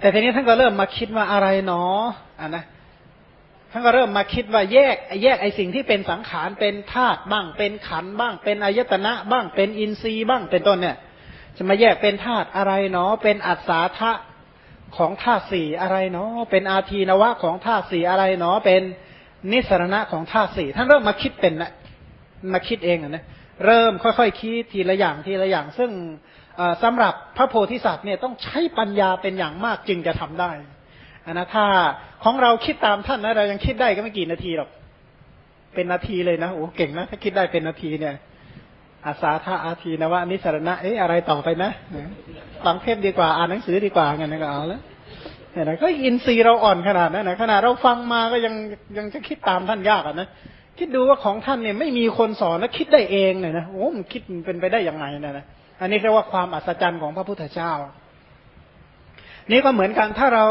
แต่ทีนี้ท่านก็เริ่มมาคิดว่าอะไรเนาะอะนะท่านก็เริ่มมาคิดว่าแยกแยกไอสิ่งที่เป็นสังขารเป็นธาตุบ้าง เป็นขันบ้าง เป็นอายตนะบ้างเป็นอินทรีย์บ้างเป็นต้นเนี่ย จะมาแยกเป็นธาตุอะไรเนาะเป็นอัศาธะของธาตุสี่อะไรเนาะเป็นอาทีนวะของธาตุสี่อะไรเนาะเป็นนิสรณะของธาตุสี่ท่านเริ่มมาคิดเป็นนะมาคิดเองนะเริ่มค่อยๆคิดทีละอย่างทีละอย่าง ซึ่ง สำหรับพระโพธิสัตว์เนี่ยต้องใช้ปัญญาเป็นอย่างมากจึงจะทำได้นนะถ้าของเราคิดตามท่านนะเรายังคิดได้ก็ไม่กี่นาทีหรอกเป็นนาทีเลยนะโอ้เก่งนะถ้าคิดได้เป็นนาทีเนี่ยอาสาธาอาทีนะว่านิสรณะเอ๊ะอะไรต่อไปนะฟังเทศดีกว่าอ่านหนังสือดีกว่างั้นก็เอาแล้วเนี่ยนะก็อินทรีย์เราอ่อนขนาดนั้นนะขนาดเราฟังมาก็ยังยังจะคิดตามท่านยากอะนะคิดดูว่าของท่านเนี่ยไม่มีคนสอนแล้วคิดได้เองเนี่ยนะโอ้มันคิดเป็นไปได้ยังไงนะนะ อันนี้เรียกว่าความอัศจรรย์ของพระพุทธเจ้า นี่ก็เหมือนกันถ้าเรา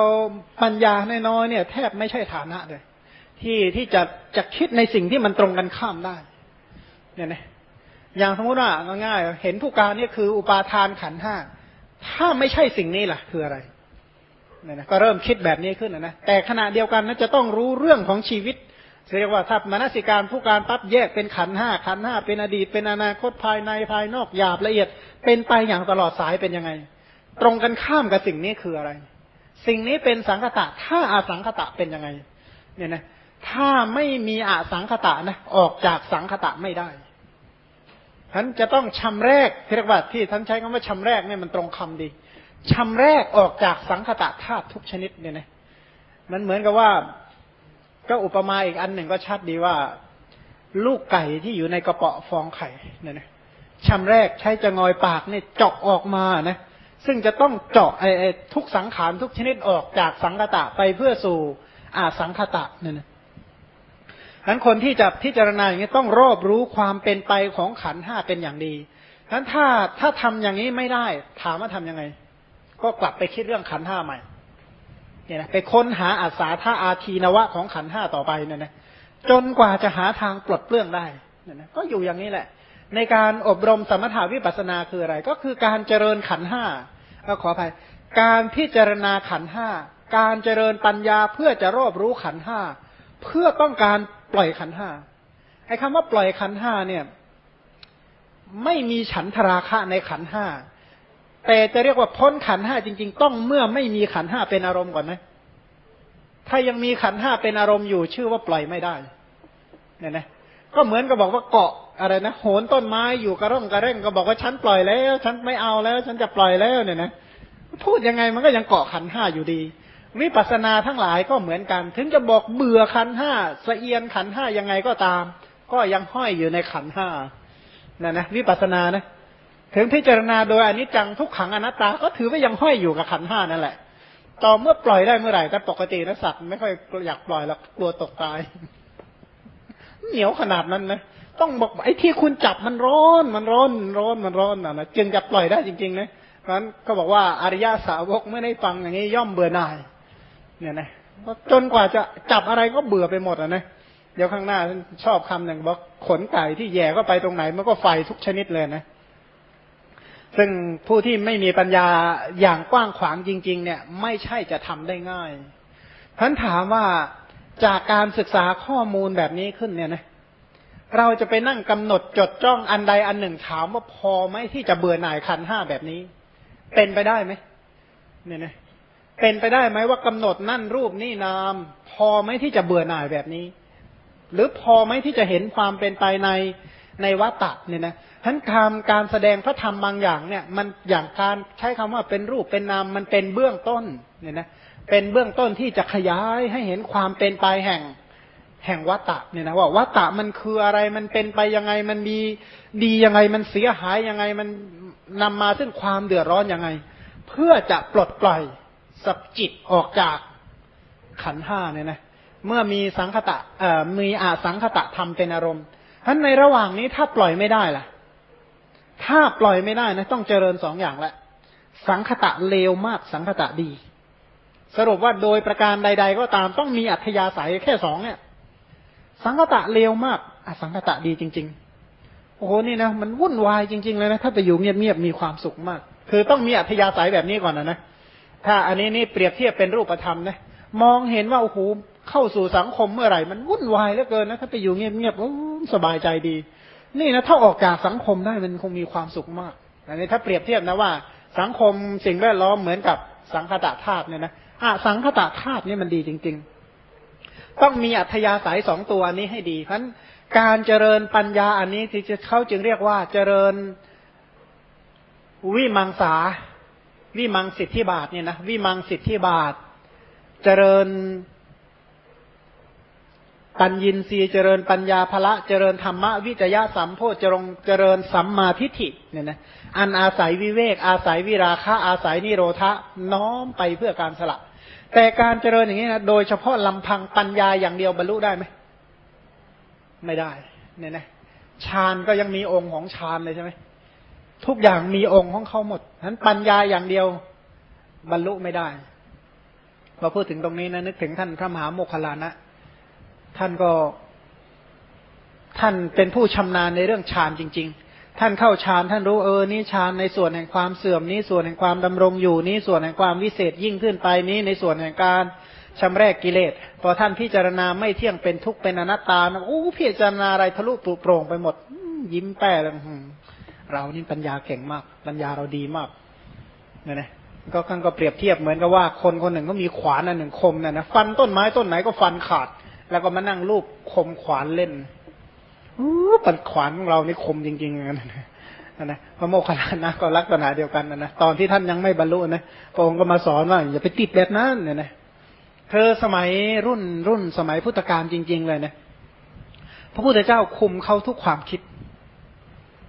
ปัญญาน้อยๆเนี่ย แทบไม่ใช่ฐานะเลย ที่ที่จะจะคิดในสิ่งที่มันตรงกันข้ามได้ เนี่ยนะอย่างสมมติว่าง่ายๆเห็นผู้การเนี่ยคืออุปาทานขันห้าถ้าไม่ใช่สิ่งนี้ล่ะ คืออะไรเนี่ยนะก็เริ่มคิดแบบนี้ขึ้นนะแต่ขณะเดียวกันนะจะต้องรู้เรื่องของชีวิต เรียกว่าถ้ามนสิการผู้การปั๊บแยกเป็นขันห้าขันห้าเป็นอดีตเป็นอนาคตภายในภายนอกหยาบละเอียด เป็นไปอย่างตลอดสายเป็นยังไง ตรงกันข้ามกับสิ่งนี้คืออะไร สิ่งนี้เป็นสังคตะ ถ้าอาสังคตะเป็นยังไง เนี่ยนะ ถ้าไม่มีอาสังคตะนะออกจากสังคตะไม่ได้ท่านจะต้องชำแรกเรียกว่าที่ท่านใช้คำว่าชำแรกเนี่ยมันตรงคำดีชำแรกออกจากสังคตะธาตุทุกชนิดเนี่ยนะมันเหมือนกับว่า ก็อุปมาอีกอันหนึ่งก็ชัดดีว่า ลูกไก่ที่อยู่ในกระเปาะฟองไข่เนี่ยนะชำแรกใช้จะงอยปากเนี่ยเจาะออกมานะซึ่งจะต้องเจาะไอ้ทุกสังขารทุกชนิดออกจากสังคตะไปเพื่อสู่อาสังคตะเนี่ยนะนั้นคนที่จะพิจารณาอย่างนี้ต้องรอบรู้ความเป็นไปของขันห้าเป็นอย่างดีนั้นถ้าถ้าทำอย่างนี้ไม่ได้ ถามว่าทํำยังไง ก็กลับไปคิดเรื่องขันห้าใหม่ เนี่ยนะไปค้นหาอาสาท่าอาทีนวะของขันห้าต่อไปเนี่ยนะจนกว่าจะหาทางปลดเปลื้องได้เนี่ยนะก็อยู่อย่างนี้แหละ ในการอบรมสมถาวิปัสนาคืออะไร ก็คือการเจริญขันห้าขออภัยการพิจารณาขันห้าการเจริญปัญญาเพื่อจะรอบรู้ขันห้าเพื่อต้องการปล่อยขันห้าไอ้คำว่าปล่อยขันห้าเนี่ย ไม่มีฉันทราคะในขันห้า แต่จะเรียกว่าพ้นขันห้าจริง ๆ ต้องเมื่อไม่มีขันห้าเป็นอารมณ์ก่อนไหมถ้ายังมีขันห้าเป็นอารมณ์อยู่ชื่อว่าปล่อยไม่ได้เนี่ยนะก็เหมือนกับบอกว่าเกาะอะไรนะโหนต้นไม้อยู่กระร่องกระเร่งก็บอกว่าฉันปล่อยแล้ว ฉันไม่เอาแล้ว ฉันจะปล่อยแล้วเนี่ยนะพูดยังไงมันก็ยังเกาะขันห้าอยู่ดีวิปัสสนาทั้งหลายก็เหมือนกัน ถึงจะบอกเบื่อขันห้าสเอียนขันห้ายังไงก็ตาม ก็ยังห้อยอยู่ในขันห้านั่นนะวิปัสสนานะ ถึงพิจารณาโดยอนิจจังทุกขังอนัตตา ก็ถือว่ายังห้อยอยู่กับขันห้านั่นแหละ ต่อเมื่อปล่อยได้เมื่อไหร่แต่ปกตินะสัตว์ไม่ค่อยอยากปล่อยหรอกกลัวตกตาย เหนียวขนาดนั้นนะต้องบอกไอ้ที่คุณจับมันร้อนมันร้อนร้อนมันร้อนนะจึงจะปล่อยได้จริงๆนะเพราะฉะนั้นก็บอกว่าอริยาสาวกไม่ได้ฟังอย่างนี้ย่อมเบื่อหน่าย เนี่ยนะจนกว่าจะจับอะไรก็เบื่อไปหมดอะนะเดี๋ยวข้างหน้าชอบคำหนึ่งบอกขนไก่ที่แย่ก็ไปตรงไหนมันก็ไฟทุกชนิดเลยนะ ซึ่งผู้ที่ไม่มีปัญญาอย่างกว้างขวางจริง ๆ เนี่ย ไม่ใช่จะทำได้ง่ายท่านถามว่าจากการศึกษาข้อมูลแบบนี้ขึ้นเนี่ยนะเราจะไปนั่งกำหนดจดจ้องอันใดอันหนึ่งถามว่าพอไหมที่จะเบื่อหน่ายขันห้าแบบนี้ เป็นไปได้ไหมเนี่ยนะเป็นไปได้ไหมว่ากำหนดนั่นรูปนี่นาม พอไหมที่จะเบื่อหน่ายแบบนี้ หรือพอไหมที่จะเห็นความเป็นไปใน ในวัตตะเนี่ยนะท่านทำการแสดงพระธรรมบางอย่างเนี่ย มันอย่างการใช้คำว่าเป็นรูปเป็นนามมันเป็นเบื้องต้นเนี่ยนะเป็นเบื้องต้นที่จะขยายให้เห็นความเป็นไปแห่งแห่งวัตตะเนี่ยนะว่าวัตตะมันคืออะไรมันเป็นไปยังไงมันมีดียังไงมันเสียหายยังไงมันนำมาซึ่งความเดือดร้อนยังไง เพื่อจะปลดปล่อยสับจิตออกจากขันห้าเนี่ยนะเมื่อมีสังคตะเอ่อมีอาสังคตะทำเป็นอารมณ์ ท่านในระหว่างนี้ถ้าปล่อยไม่ได้ล่ะ ถ้าปล่อยไม่ได้นะ ต้องเจริญสองอย่างละ สังคตะเลวมากสังคตะดี สรุปว่าโดยประการใด ๆ ก็ตามต้องมีอัธยาศัยแค่สองเนี่ย สังคตะเลวมากอสังคตะดีจริง ๆ โอ้โหนี่นะมันวุ่นวายจริง ๆ เลยนะ ถ้าไปอยู่เงียบๆมีความสุขมาก คือต้องมีอัธยาศัยแบบนี้ก่อนนะนะถ้าอันนี้นี่เปรียบเทียบเป็นรูปธรรมนะมองเห็นว่าโอ้โห เข้าสู่สังคมเมื่อไหร่ มันวุ่นวายเหลือเกินนะถ้าไปอยู่เงียบๆสบายใจดี นี่นะถ้าออกจากสังคมได้มันคงมีความสุขมากอันนี้ถ้าเปรียบเทียบนะว่า สังคมสิ่งแวดล้อมเหมือนกับสังคตะธาตุเนี่ยนะอะสังคตะธาตุนี่มันดีจริง ๆ ต้องมีอัธยาศัยสองตัวนี้ให้ดีเพราะการเจริญปัญญาอันนี้ที่จะเขาจึงเรียกว่าเจริญวิมังสา วิมังสิทธิบาทเนี่ยนะวิมังสิทธิบาท เจริญ ปัญญินรีเจริญปัญญาภละเจริญธรรมะวิจยะสัมโพธจรงเจริญสัมมาทิฏฐิเนี่ยนะอันอาศัยวิเวก อาศัยวิราคะอาศัยนิโรธะน้อมไปเพื่อการสละ แต่การเจริญอย่างนี้นะโดยเฉพาะลำพังปัญญาอย่างเดียวบรรลุได้ไหมไม่ได้เนี่ยนะฌานก็ยังมีองค์ของฌานเลยใช่ไหมทุกอย่างมีองค์ของเขาหมดฉะนั้นปัญญาอย่างเดียวบรรลุไม่ได้พอพูดถึงตรงนี้นะนึกถึงท่านพระมหาโมคคลานะ ท่านก็ท่านเป็นผู้ชำนาญในเรื่องฌานจริง ๆ ท่านเข้าฌานท่านรู้เออนี่ฌานในส่วนแห่งความเสื่อมนี้ส่วนแห่งความดำรงอยู่นี้ส่วนแห่งความวิเศษยิ่งขึ้นไปนี้ในส่วนแห่งการชำแรกกิเลสพอท่านพิจารณาไม่เที่ยงเป็นทุกข์เป็นอนัตตาโอ้พิจารณาอะไรทะลุปลุโปร่งไปหมด ยิ้มแป้เลยเรานี่ปัญญาเก่งมาก ปัญญาเราดีมากเนี่ยนะก็ขั้นก็เปรียบเทียบเหมือนกับว่าคนคนหนึ่งก็มีขวานอันหนึ่งคมเนี่ยนะฟันต้นไม้ต้นไหนก็ฟันขาด แล้วก็มานั่งรูปคมขวานเล่นปันขวานของเรานี่คมจริงๆนะนะพระโมคคัลลานะก็ลักษณะเดียวกันนะนะตอนที่ท่านยังไม่บรรลุนะพระองค์ก็มาสอนว่าอย่าไปติดแบบนั้นเนี่ยนะเธอสมัยรุ่นรุ่นสมัยพุทธกาลจริง ๆ เลยนะพระพุทธเจ้าคุมเขาทุกความคิด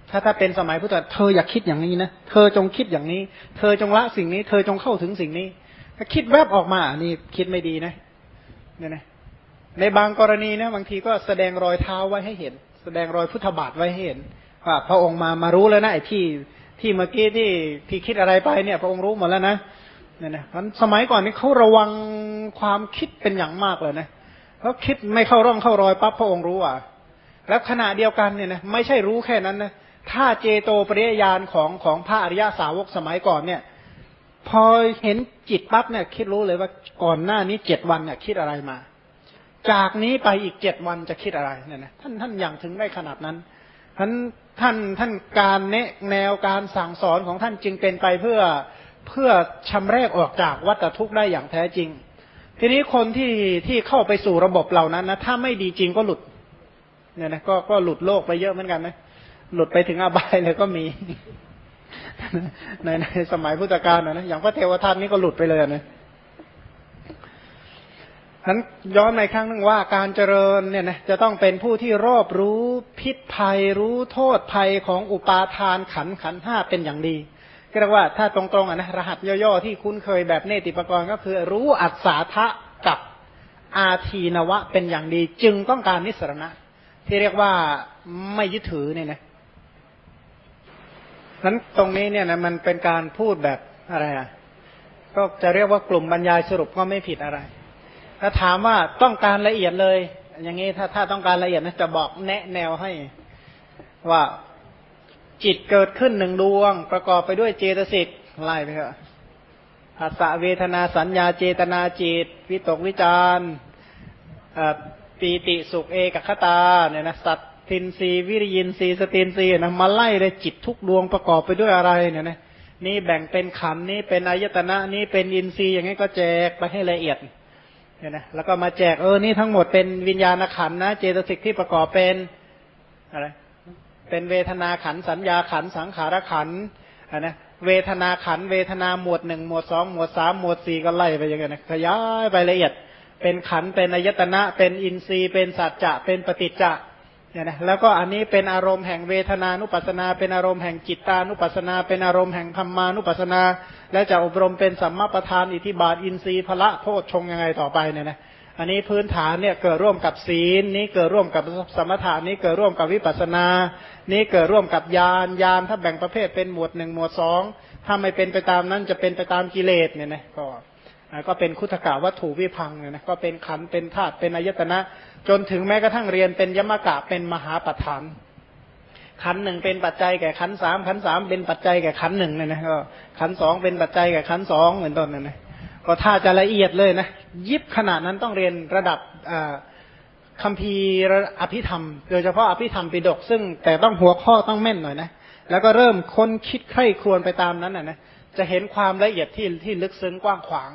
ถ้าถ้าเป็นสมัยพุทธเธออยากคิดอย่างนี้นะเธอจงคิดอย่างนี้ เธอจงละสิ่งนี้ เธอจงเข้าถึงสิ่งนี้ ถ้าคิดแวบออกมานี่คิดไม่ดีนะเนี่ยนะ ในบางกรณีนะบางทีก็แสดงรอยเท้าไว้ให้เห็น แสดงรอยพุทธบาทไว้ให้เห็นว่าพระองค์มามารู้แล้วนะไอ้ที่ที่เมื่อกี้ที่ที่คิดอะไรไปเนี่ย พระองค์รู้หมดแล้วนะเนี่ยนะมันสมัยก่อนนี้เขาระวังความคิดเป็นอย่างมากเลยนะเขาคิดไม่เข้าร่องเข้ารอยปั๊บพระองค์รู้อะ แล้วขณะเดียวกันเนี่ยนะไม่ใช่รู้แค่นั้นนะถ้าเจโตปริยญาณของของพระอริยาสาวกสมัยก่อนเนี่ย พอเห็นจิตปั๊บเนี่ย คิดรู้เลยว่าก่อนหน้านี้เจ็ดวันเนี่ยคิดอะไรมา จากนี้ไปอีกเจ็ดวันจะคิดอะไรเนี่ยนะท่านท่านอย่างถึงได้ขนาดนั้นท่านท่านท่านการแนะแนวการสั่งสอนของท่านจึงเป็นไปเพื่อเพื่อชำแรกออกจากวัฏทุกข์ได้อย่างแท้จริง ทีนี้คนที่ที่เข้าไปสู่ระบบเหล่านั้นนะถ้าไม่ดีจริงก็หลุดเนี่ยนะก็ก็หลุดโลกไปเยอะเหมือนกันนะหลุดไปถึงอบายเลยก็มีในในสมัยพุทธกาลนะนะอย่างพระเทวทัตนี่ก็หลุดไปเลยนะ นั้นย้อนในครั้งหนึ่งว่าการเจริญเนี่ยนะจะต้องเป็นผู้ที่รอบรู้พิษภัยรู้โทษภัยของอุปาทานขันขันห้าเป็นอย่างดี ก็เรียกว่าถ้าตรงๆอะนะรหัสย่อๆที่คุ้นเคยแบบเนติปกรณ์ก็คือรู้อัศาทะกับอาทีนวะเป็นอย่างดี จึงต้องการนิสรณะ ที่เรียกว่าไม่ยึดถือเนี่ยนะนั้นตรงนี้เนี่ยนะมันเป็นการพูดแบบอะไรอะก็จะเรียกว่ากลุ่มบรรยายสรุปก็ไม่ผิดอะไร ถ้าถามว่าต้องการละเอียดเลย อย่างนี้ถ้าถ้าต้องการละเอียดนะจะบอกแนะแนวให้ ว่าจิตเกิดขึ้นหนึ่งดวง ประกอบไปด้วยเจตสิกไล่ไปเถอะภาษาเวทนาสัญญาเจตนาจิต วิตกวิจารปีติสุขเอกคตาเนี่ยนะสัตทินรีวิริยินรีสตินรีนะมาไล่เลยจิตทุกดวงประกอบไปด้วยอะไรเนี่ยนะนี่แบ่งเป็นขันนี้เป็นอายตนะนี่เป็นอินทรีย์อย่างนี้ก็แจกไปให้ละเอียด เนี่ยนะแล้วก็มาแจกเออนี่ทั้งหมดเป็นวิญญาณขันนะเจตสิกที่ประกอบเป็นอะไรเป็นเวทนาขันสัญญาขันสังขารขันนะเวทนาขันเวทนาหมวดหนึ่งหมวดสองหมวดสามหมวดสี่ก็ไล่ไปอย่างเงี้ยนะขยายไปละเอียด เป็นขันเป็นอายตนะเป็นอินทรีย์ เป็นสัจจะเป็นปฏิจจะเนี่ยนะแล้วก็อันนี้เป็นอารมณ์แห่งเวทนานุปัสนา เป็นอารมณ์แห่งจิตตานุปัสนา เป็นอารมณ์แห่งธรรมานุปัสนา และจะอบรมเป็นสัมมาประธานอิทิบาทอินทรีย์พละโพชฌงยังไงต่อไปเนี่ยนะอันนี้พื้นฐานเนี่ยเกิดร่วมกับศีลนี้เกิดร่วมกับสมถานี้เกิดร่วมกับวิปัสสนา นี้เกิดร่วมกับญาณญาณถ้าแบ่งประเภทเป็นหมวดหนึ่งหมวดสองถ้าไม่เป็นไปตามนั้นจะเป็นไปตามกิเลสเนี่ยนะก็ก็เป็นคุถกะวัตถุวิพังเนี่ยนะก็เป็นขันเป็นธาตุเป็นอายตนะ จนถึงแม้กระทั่งเรียนเป็นยมกะเป็นมหาปัฏฐาน ขันหนึ่งเป็นปัจจัยแก่ขันสามขันสามเป็นปัจจัยแก่ขันหนึ่งเนี่ยนะก็ขันสองเป็นปัจจัยแก่ขันสองเหมือนต้นเนี่ยนะก็ถ้าจะละเอียดเลยนะยิบขนาดนั้นต้องเรียนระดับคำพีอภิธรรม โดยเฉพาะอภิธรรมปิดกซึ่งแต่ต้องหัวข้อต้องแม่นหน่อยนะแล้วก็เริ่มค้นคิดใคร่ครวญไปตามนั้นนะนะจะเห็นความละเอียดที่ที่ลึกซึ้งกว้างขวาง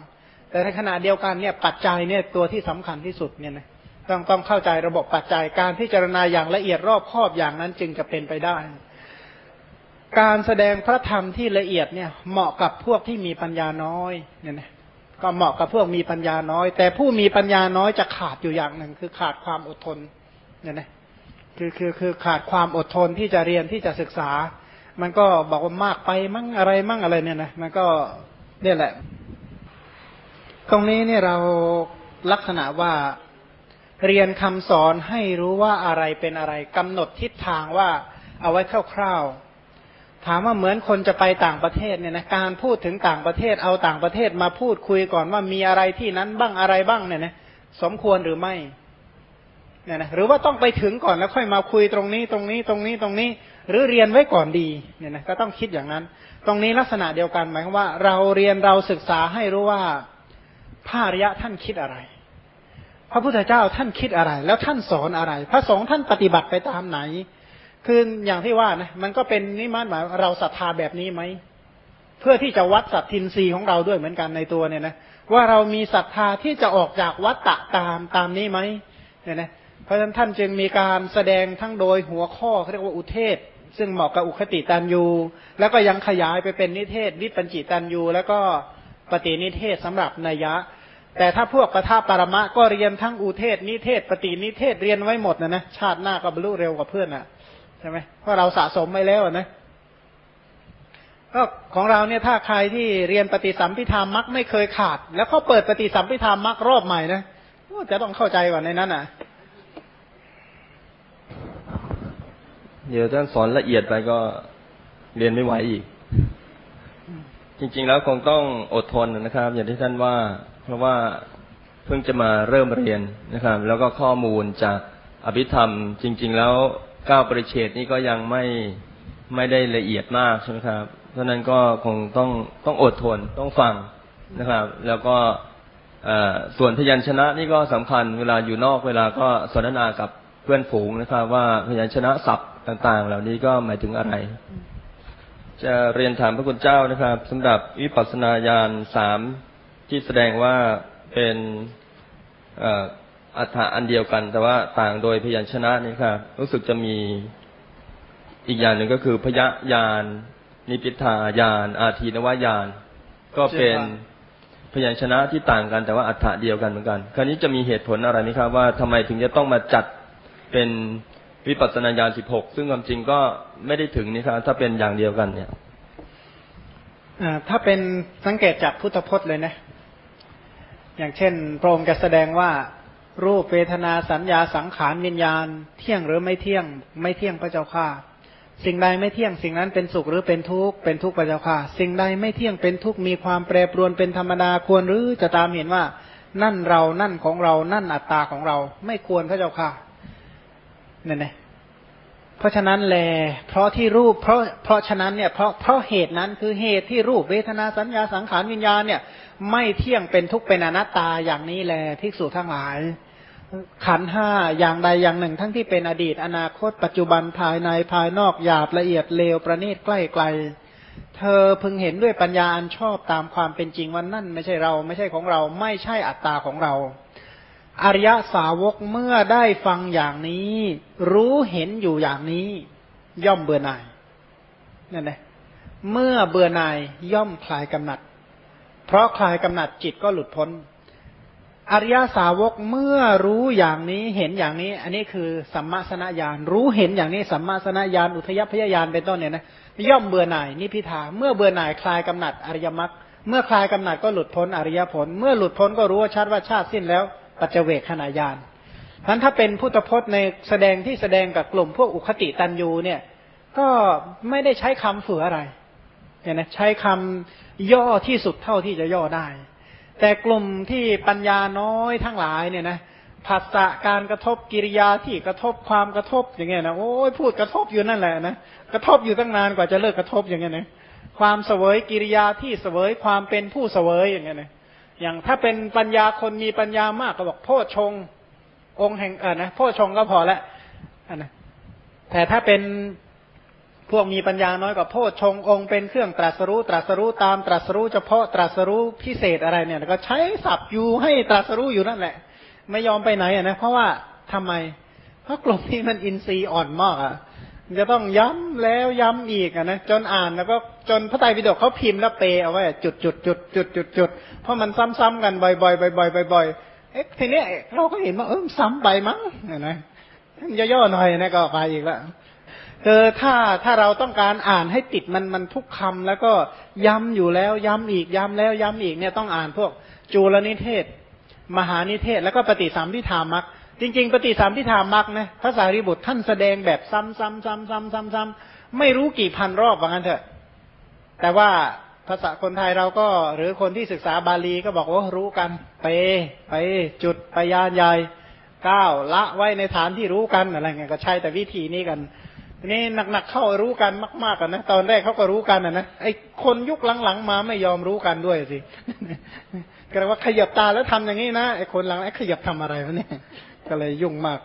แต่ในขณะเดียวกันเนี่ยปัจจัยเนี่ยตัวที่สำคัญที่สุดเนี่ยนะ ต้องต้องเข้าใจระบบปัจจัยการพิจารณาอย่างละเอียดรอบคอบอย่างนั้นจึงจะเป็นไปได้ การแสดงพระธรรมที่ละเอียดเนี่ยเหมาะกับพวกที่มีปัญญาน้อยเนี่ยนะก็เหมาะกับพวกมีปัญญาน้อย แต่ผู้มีปัญญาน้อยจะขาดอยู่อย่างหนึ่ง คือขาดความอดทนเนี่ยนะคือคือคือขาดความอดทนที่จะเรียนที่จะศึกษา มันก็บอกว่ามากไปมั่งอะไรมั่งอะไรเนี่ยนะมันก็เนี่ยแหละ ตรงนี้เนี่ยเราลักษณะว่า เรียนคำสอนให้รู้ว่าอะไรเป็นอะไรกำหนดทิศทางว่าเอาไว้คร่าวๆถามว่าเหมือนคนจะไปต่างประเทศเนี่ยนะการพูดถึงต่างประเทศเอาต่างประเทศมาพูดคุยก่อนว่ามีอะไรที่นั้นบ้างอะไรบ้างเนี่ยนะสมควรหรือไม่เนี่ยนะหรือว่าต้องไปถึงก่อนแล้วค่อยมาคุยตรงนี้ตรงนี้ตรงนี้ตรงนี้ หรือเรียนไว้ก่อนดีเนี่ยนะก็ต้องคิดอย่างนั้น ตรงนี้ลักษณะเดียวกันหมายความว่า เราเรียนเราศึกษาให้รู้ว่าพระริยะท่านคิดอะไร พระพุทธเจ้าท่านคิดอะไร แล้วท่านสอนอะไร พระสงฆ์ท่านปฏิบัติไปตามไหน คืออย่างที่ว่านะมันก็เป็นนิมานหมายเราศรัทธาแบบนี้ไหมเพื่อที่จะวัดสัตทินรีของเราด้วยเหมือนกันในตัวเนี่ยนะว่าเรามีศรัทธาที่จะออกจากวัตตะตามตามนี้ไหมเนี่ยนะเพราะฉะนั้นท่านจึงมีการแสดงทั้งโดยหัวข้อเขาเรียกว่าอุเทศ ซึ่งเหมาะกับอุคติตันยูแล้วก็ยังขยายไปเป็นนิเทศ วิปัญจิตันยูแล้วก็ปฏินิเทศสำหรับนัยยะ แต่ถ้าพวกปทาปรมะก็เรียนทั้งอุเทศนิเทศปฏินิเทศเรียนไว้หมดนะนะชาติหน้าก็บรรลุเร็วกว่าเพื่อนอะใช่ไหมเพราะเราสะสมไว้แล้วนะก็ของเราเนี่ยถ้าใครที่เรียนปฏิสัมพิธามักไม่เคยขาด แล้วเขาเปิดปฏิสัมพิธามักรอบใหม่นะจะต้องเข้าใจก่อนในนั้นอะ เดี๋ยวท่านสอนละเอียดไปก็เรียนไม่ไหวอีก จริง ๆ แล้วคงต้องอดทนนะครับ อย่างที่ท่านว่า เพราะว่าเพิ่งจะมาเริ่มเรียนนะครับ แล้วก็ข้อมูลจากอภิธรรม จริง ๆ แล้วก้าวปริเชตนี่ก็ยังไม่ไม่ได้ละเอียดมากใช่ไหมครับเพราะนั้นก็คงต้องต้องอดทนต้องฟังนะครับ แล้วก็ส่วนพยัญชนะนี่ก็สำคัญเวลาอยู่นอกเวลาก็สนทนากับเพื่อนฝูงนะครับ ว่าพยัญชนะศัพท์ต่าง ๆ เหล่านี้ก็หมายถึงอะไร จะเรียนถามพระคุณเจ้านะครับสำหรับวิปัสสนาญาณสาม ที่แสดงว่าเป็นอัฏฐะอันเดียวกัน แต่ว่าต่างโดยพยัญชนะนี่ครับรู้สึกจะมีอีกอย่างหนึ่งก็คือพยญาณนิพิทายานอาทีนวายาน ก็เป็นพยัญชนะที่ต่างกันแต่ว่าอัฏฐะเดียวกันเหมือนกัน คราวนี้จะมีเหตุผลอะไรไหมครับว่าทำไมถึงจะต้องมาจัดเป็นวิปัสสนาญาณสิบหกซึ่งความจริงก็ไม่ได้ถึงนี่ครับถ้าเป็นอย่างเดียวกันเนี่ยถ้าเป็นสังเกตจากพุทธพจน์เลยนะ อย่างเช่น พระองค์จะแสดงว่า รูปเวทนาสัญญาสังขารวิญญาณ เที่ยงหรือไม่เที่ยง ไม่เที่ยงพระเจ้าค่ะ สิ่งใดไม่เที่ยงสิ่งนั้นเป็นสุขหรือเป็นทุกข์เป็นทุกข์พระเจ้าค่ะ สิ่งใดไม่เที่ยงเป็นทุกข์มีความแปรปรวนเป็นธรรมดาควรหรือจะตามเห็นว่า นั่นเรานั่นของเรานั่นอัตตาของเรา ไม่ควรพระเจ้าค่ะเนี่ยนะเพ ราะฉะนั้นแล เพราะที่รูป เพราะ เพราะฉะนั้นเนี่ย เพราะ เพราะเหตุนั้นคือเหตุที่รูปเวทนาสัญญาสังขารวิญญาณเนี่ย ไม่เที่ยงเป็นทุกข์เป็นอนัตตาอย่างนี้แลภิกษุทั้งหลาย ขันห้าอย่างใดอย่างหนึ่ง ทั้งที่เป็นอดีตอนาคต ปัจจุบันภายในภายนอกหยาบละเอียดเลวประณีตใกล้ไกล เธอพึงเห็นด้วยปัญญาอันชอบตามความเป็นจริงว่านั่น ไม่ใช่เราไม่ใช่ของเราไม่ใช่อัตตาของเรา อริยสาวกเมื่อได้ฟังอย่างนี้ รู้เห็นอยู่อย่างนี้ ย่อมเบื่อหน่ายนั่นแหละเมื่อเบื่อหน่ายย่อมคลายกำหนัด เพราะคลายกำหนัดจิตก็หลุดพ้น อริยสาวกเมื่อรู้อย่างนี้เห็นอย่างนี้ อันนี้คือสัมมาสนญาณรู้เห็นอย่างนี้สัมมาสนญาณอุทยพยญาณเป็นต้นเนี่ยนะย่อมเบื่อหน่ายนิพิทา เมื่อเบื่อหน่ายคลายกำหนัดอริยมรรคเมื่อคลายกำหนัดก็หลุดพ้นอริยผล เมื่อหลุดพ้นก็รู้ว่าชัดว่าชาติสิ้นแล้ว ปัจเจเวกขณะญาณท่านถ้าเป็นพุทธพจน์ในแสดงที่แสดงกับกลุ่มพวกอุคติตันยูเนี่ย ก็ไม่ได้ใช้คำฝืออะไรเนี่ยนะใช้คำย่อที่สุดเท่าที่จะย่อได้ แต่กลุ่มที่ปัญญาน้อยทั้งหลายเนี่ยนะผัสสะการกระทบกิริยาที่กระทบความกระทบอย่างเงี้ยนะโอ้ยพูดกระทบอยู่นั่นแหละนะกระทบอยู่ตั้งนานกว่าจะเลิกกระทบอย่างเงี้ยนะความเสวยกิริยาที่เสวยความเป็นผู้เสวยอย่างเงี้ยนะ อย่างถ้าเป็นปัญญาคนมีปัญญามากก็บอกโพชงองค์แห่งเออนะโพชงก็พอละอันนะแต่ถ้าเป็นพวกมีปัญญาน้อยกว่าโพชฌงองค์เป็นเครื่องตรัสรู้ตรัสรู้ตามตรัสรู้เฉพาะตรัสรู้พิเศษอะไรเนี่ยก็ใช้ศัพท์อยู่ให้ตรัสรู้อยู่นั่นแหละ ไม่ยอมไปไหนอะนะเพราะว่าทำไม เพราะกลุ่มนี้มันอินทรีย์อ่อนมากอะ จะต้องย้ำแล้วย้ำอีกอะนะจนอ่านแล้วก็จนพระไตรปิฎกเขาพิมพ์แล้วเปเอาไว้จุดจุดจุดจุดจุดจุดเพราะมันซ้ำๆกันบ่อยๆบ่อยๆบ่อยๆเอ๊ะทีนี้เราก็เห็นว่าเออซ้ำไปมั้งเนี่ยนะย่อๆหน่อยนะก็ไปอีกแล้วเออถ้าถ้าเราต้องการอ่านให้ติดมันมันทุกคำแล้วก็ย้ำอยู่แล้วย้ำอีกย้ำแล้วย้ำอีกเนี่ยต้องอ่านพวก จูลนิเทศ มหานิเทศ แล้วก็ปฏิสัมพิธามัก จริง ๆ ปฏิสัมพิธามักนะพระสารีบุตรท่านแสดงแบบซ้ำซ้ำซ้ำซ้ำซ้ำซ้ำไม่รู้กี่พันรอบว่างั้นเถอะ แต่ว่าภาษาคนไทยเราก็หรือคนที่ศึกษาบาลีก็บอกว่ารู้กันไปไปจุดไปยานใหญ่ก้าวละไว้ในฐานที่รู้กันอะไรเงี้ยก็ใช่แต่วิธีนี้กันทีนี้หนักๆเข้ารู้กันมากๆกันนะตอนแรกเขาก็รู้กันนะนะไอ้คนยุคหลังๆมาไม่ยอมรู้กันด้วยสิก็เลว่าขยับตาแล้วทำอย่างนี้นะไอ้คนหลังไอ้ขยับทำอะไรวะเนี่ย ก็เลยยุ่งมาก